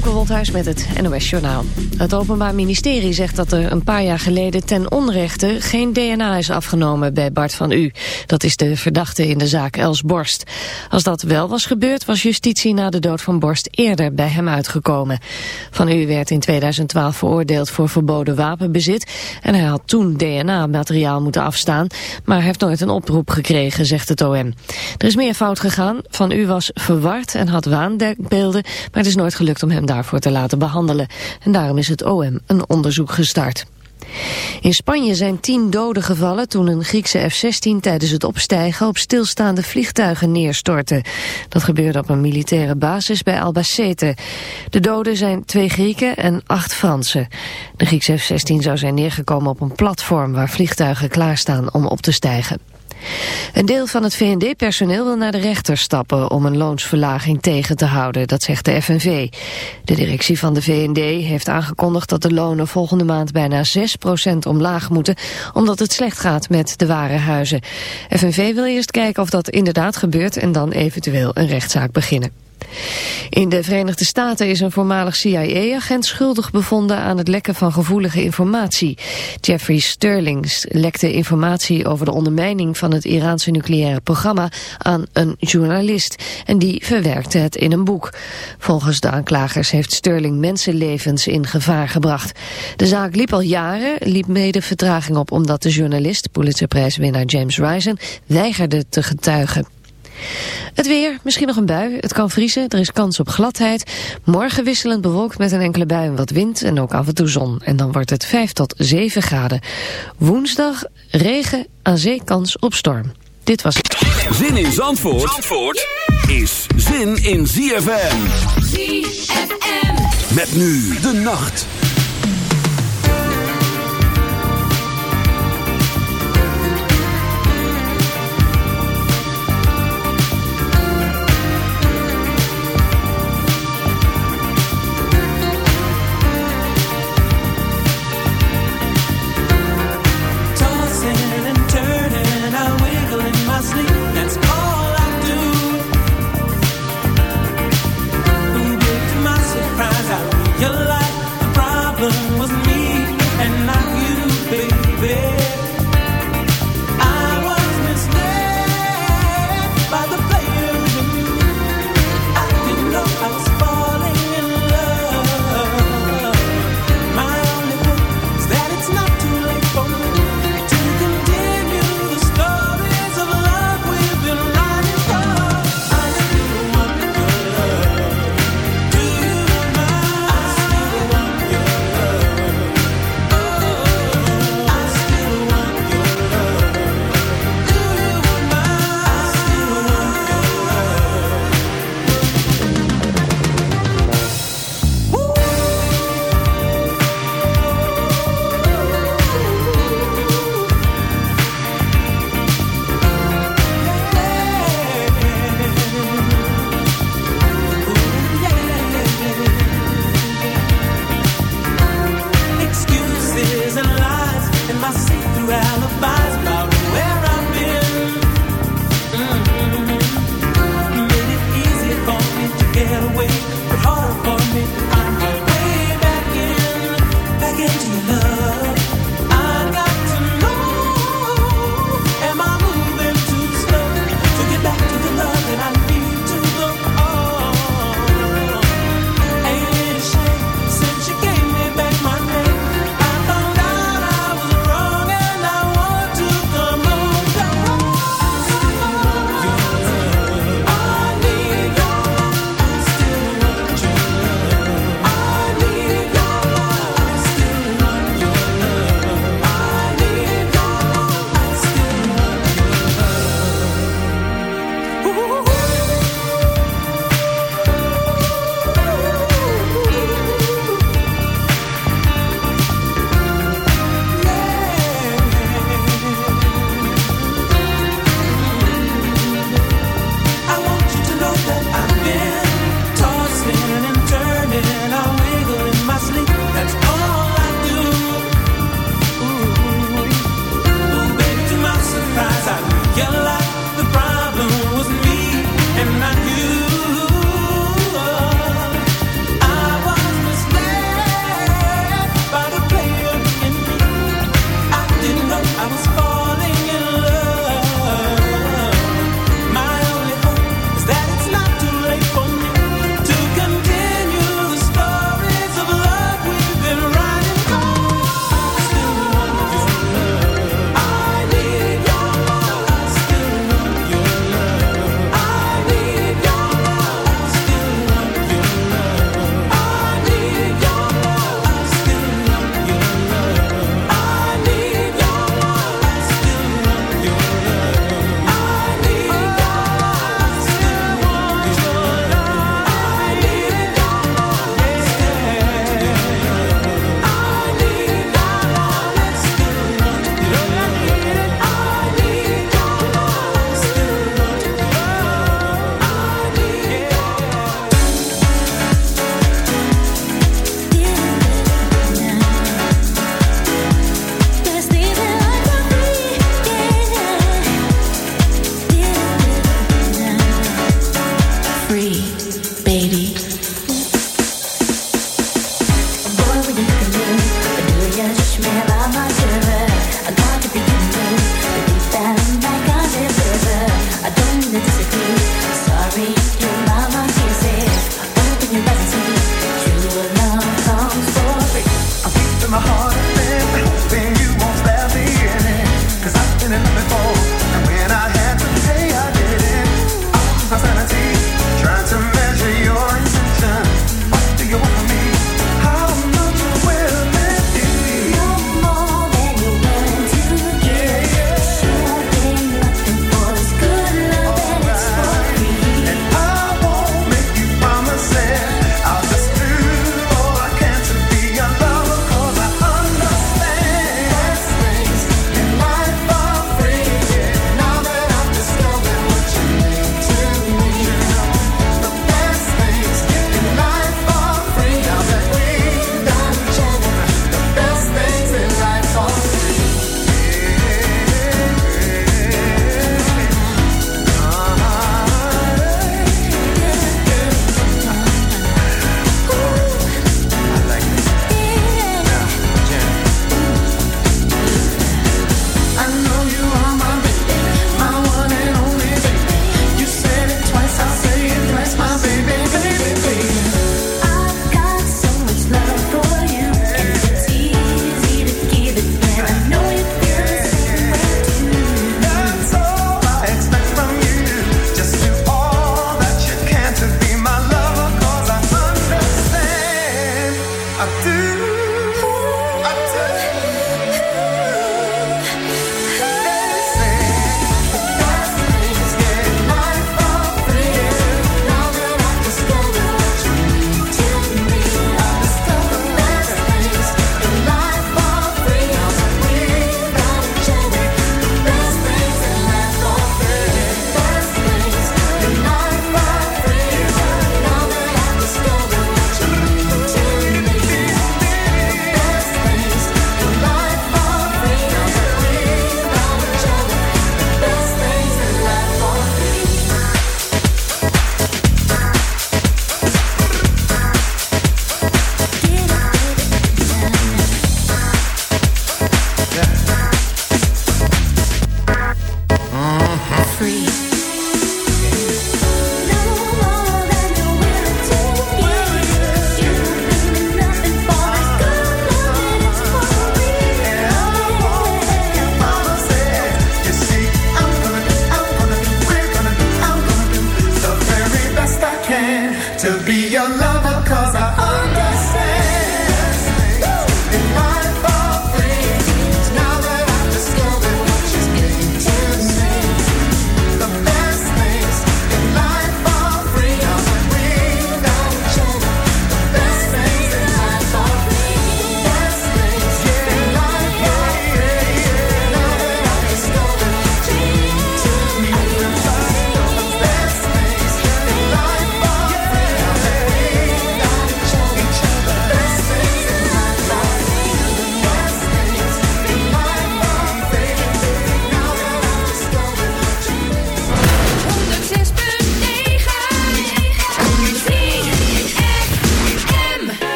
Femke met het NOS Journaal. Het Openbaar Ministerie zegt dat er een paar jaar geleden ten onrechte geen DNA is afgenomen bij Bart van U. Dat is de verdachte in de zaak Els Borst. Als dat wel was gebeurd was justitie na de dood van Borst eerder bij hem uitgekomen. Van U werd in 2012 veroordeeld voor verboden wapenbezit en hij had toen DNA-materiaal moeten afstaan, maar heeft nooit een oproep gekregen, zegt het OM. Er is meer fout gegaan. Van U was verward en had waandenkbeelden, maar het is nooit gelukt om hem daarvoor te laten behandelen. En daarom is het OM een onderzoek gestart. In Spanje zijn tien doden gevallen toen een Griekse F-16 tijdens het opstijgen op stilstaande vliegtuigen neerstortte. Dat gebeurde op een militaire basis bij Albacete. De doden zijn twee Grieken en acht Fransen. De Griekse F-16 zou zijn neergekomen op een platform waar vliegtuigen klaarstaan om op te stijgen. Een deel van het VND-personeel wil naar de rechter stappen om een loonsverlaging tegen te houden, dat zegt de FNV. De directie van de VND heeft aangekondigd dat de lonen volgende maand bijna 6% omlaag moeten, omdat het slecht gaat met de warenhuizen. FNV wil eerst kijken of dat inderdaad gebeurt en dan eventueel een rechtszaak beginnen. In de Verenigde Staten is een voormalig CIA-agent schuldig bevonden aan het lekken van gevoelige informatie. Jeffrey Sterling lekte informatie over de ondermijning van het Iraanse nucleaire programma aan een journalist. En die verwerkte het in een boek. Volgens de aanklagers heeft Sterling mensenlevens in gevaar gebracht. De zaak liep al jaren, liep mede vertraging op omdat de journalist, Pulitzerprijswinnaar James Risen, weigerde te getuigen. Het weer, misschien nog een bui. Het kan vriezen, er is kans op gladheid. Morgen wisselend bewolkt met een enkele bui en wat wind en ook af en toe zon. En dan wordt het 5 tot 7 graden. Woensdag regen, aan zee kans op storm. Dit was het. Zin in Zandvoort, Zandvoort is zin in ZFM. ZFM. Met nu de nacht.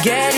Is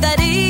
that easy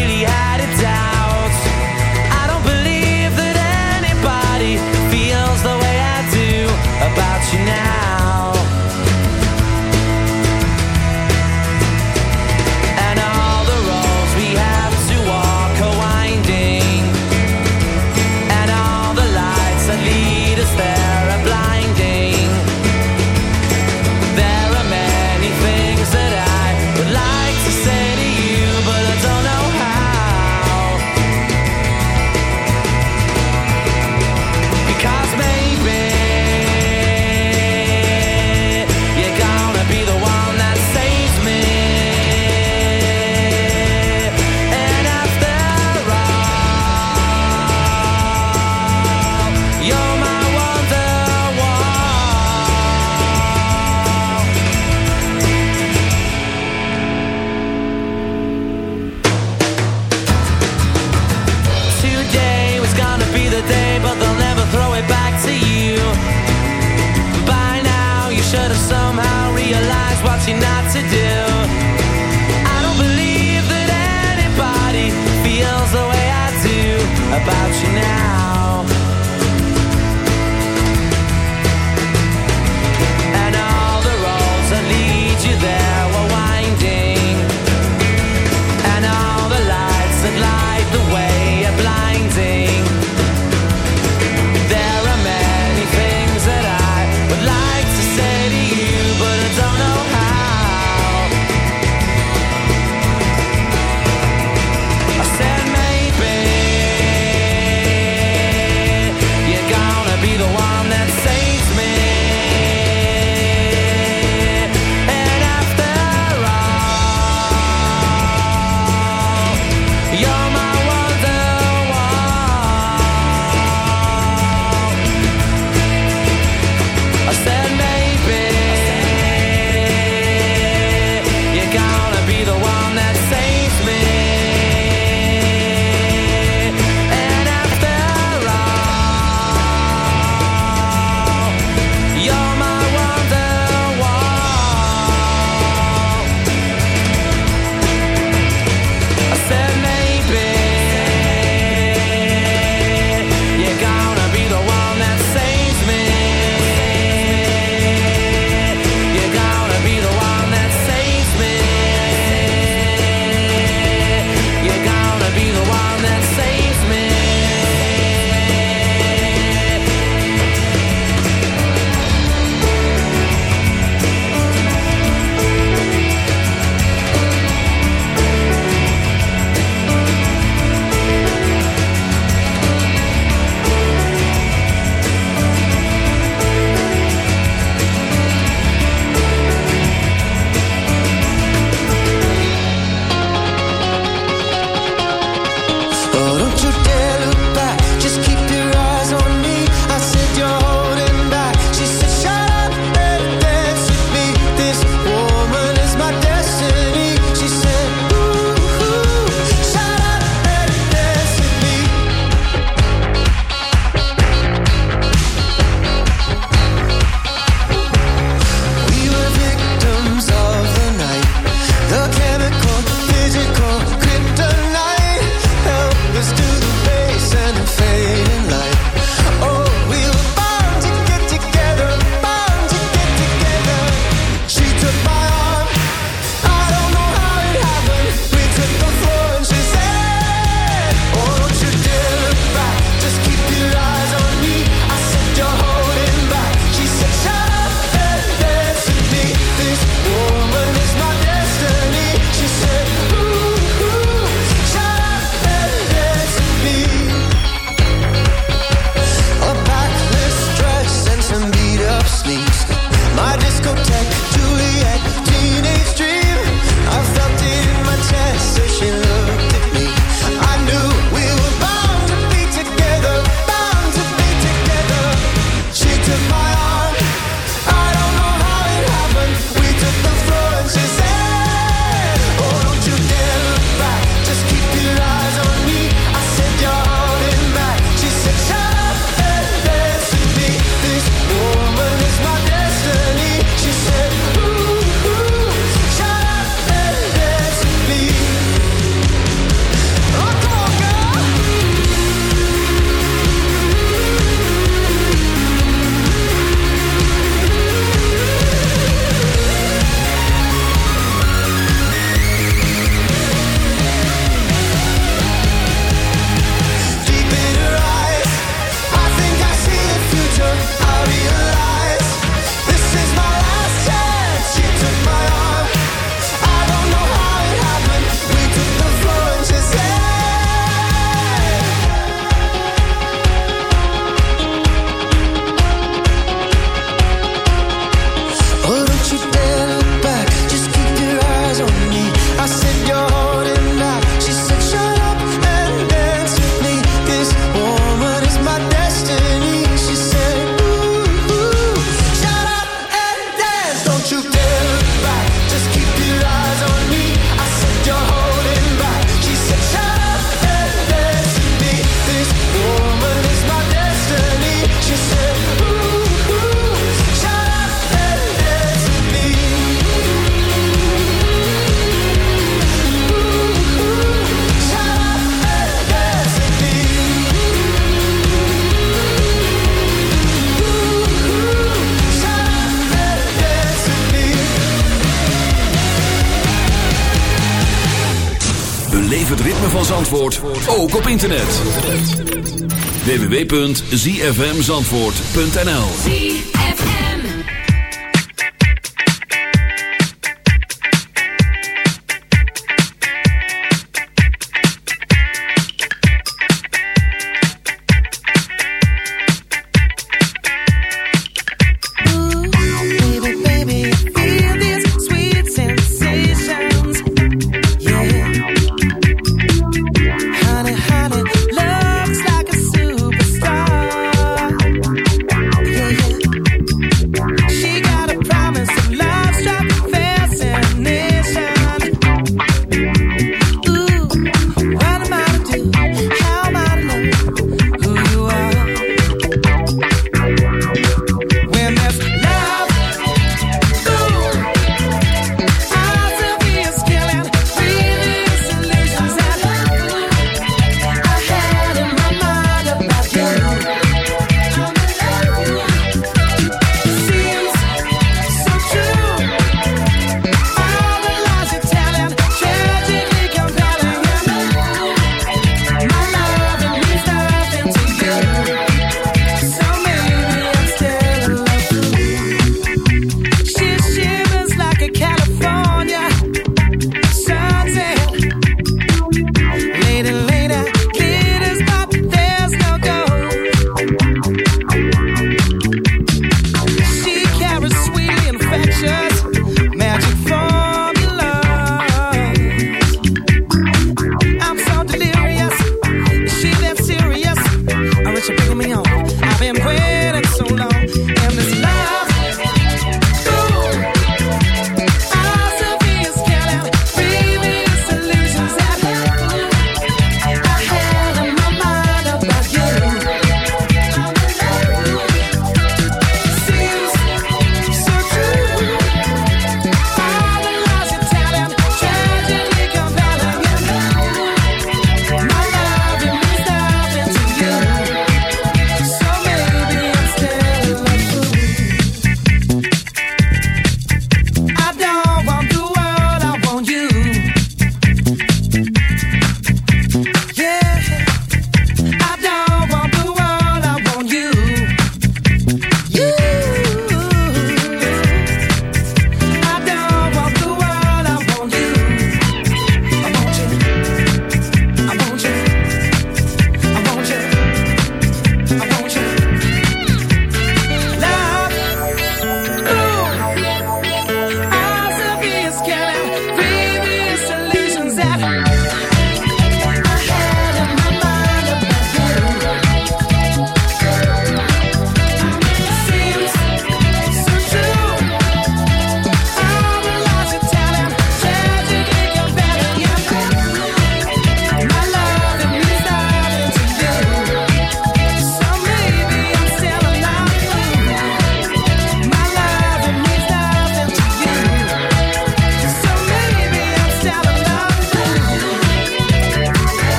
www.zfmzandvoort.nl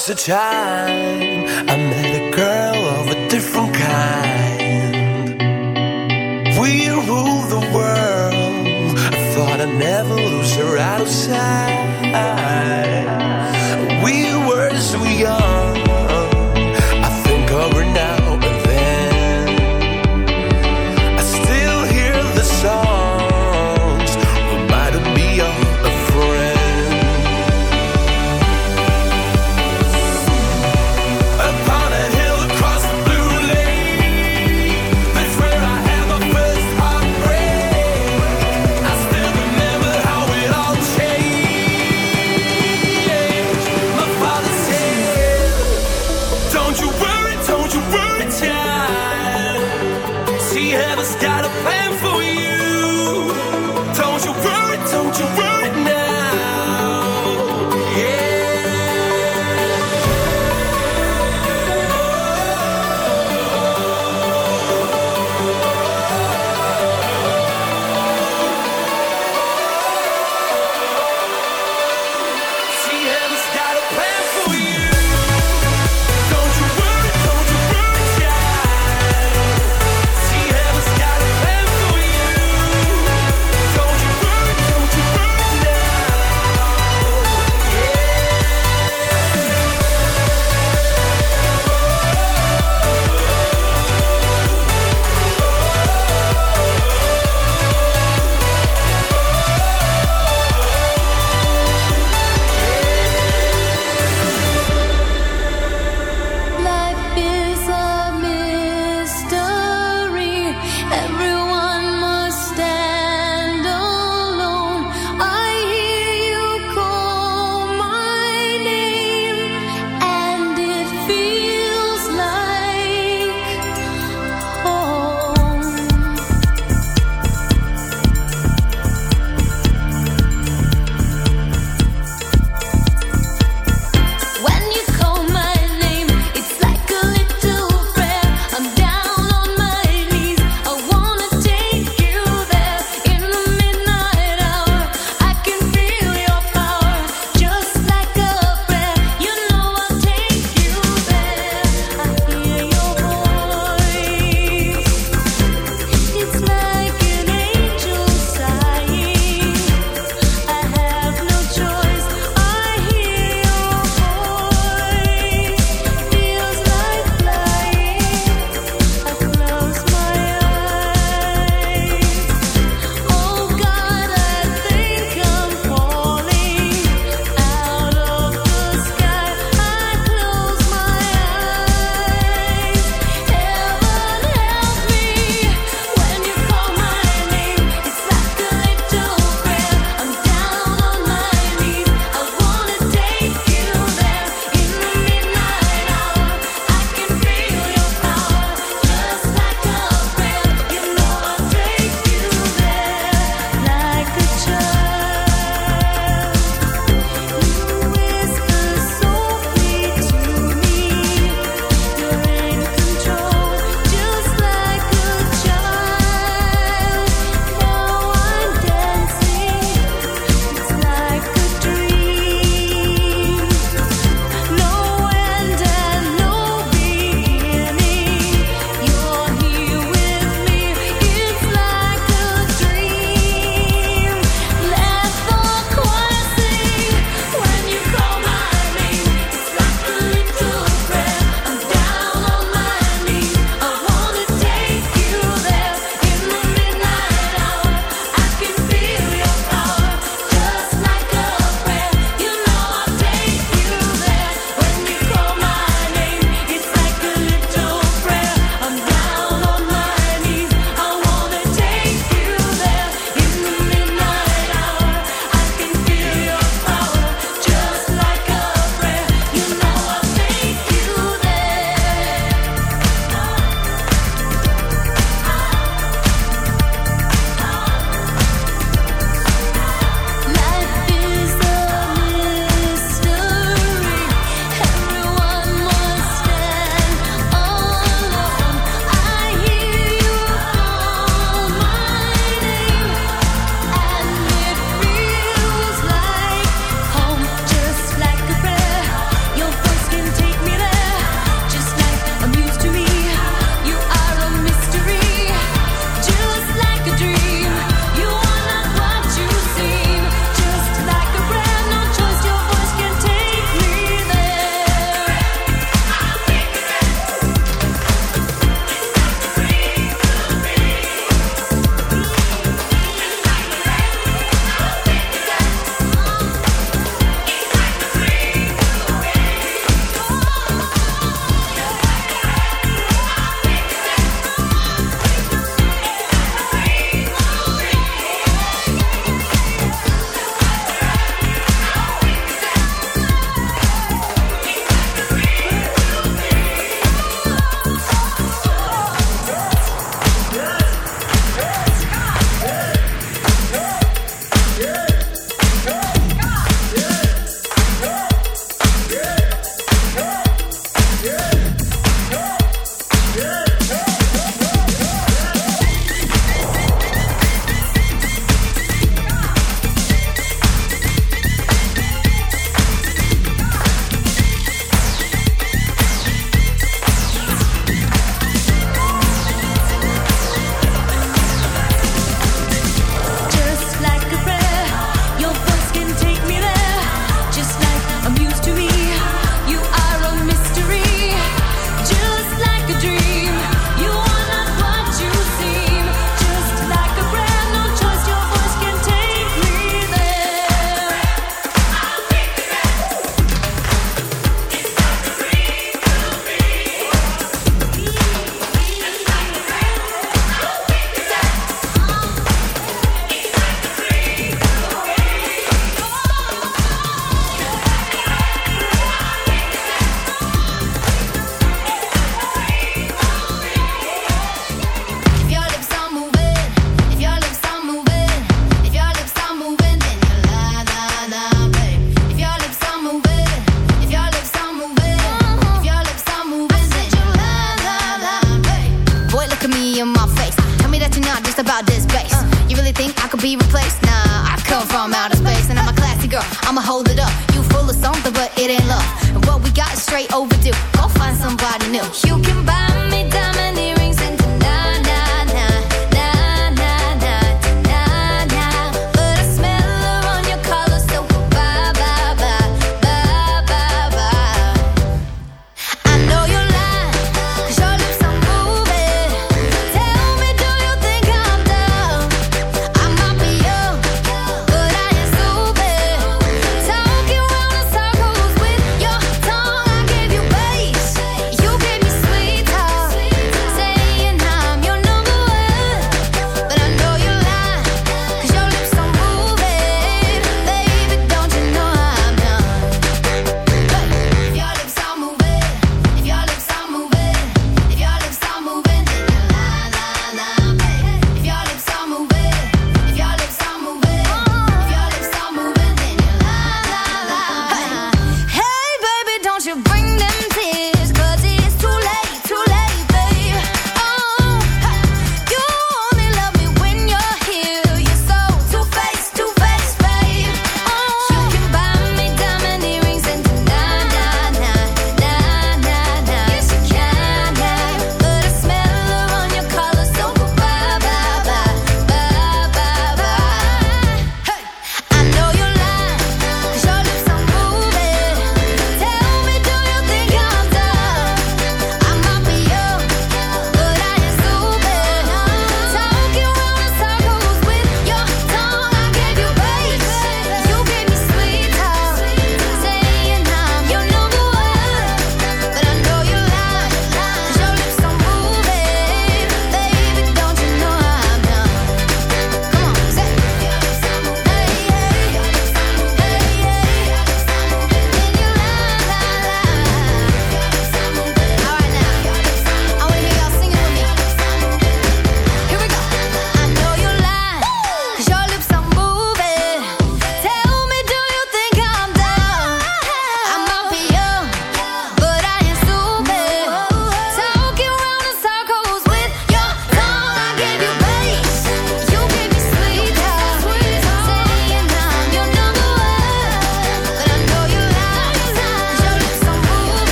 comes a time.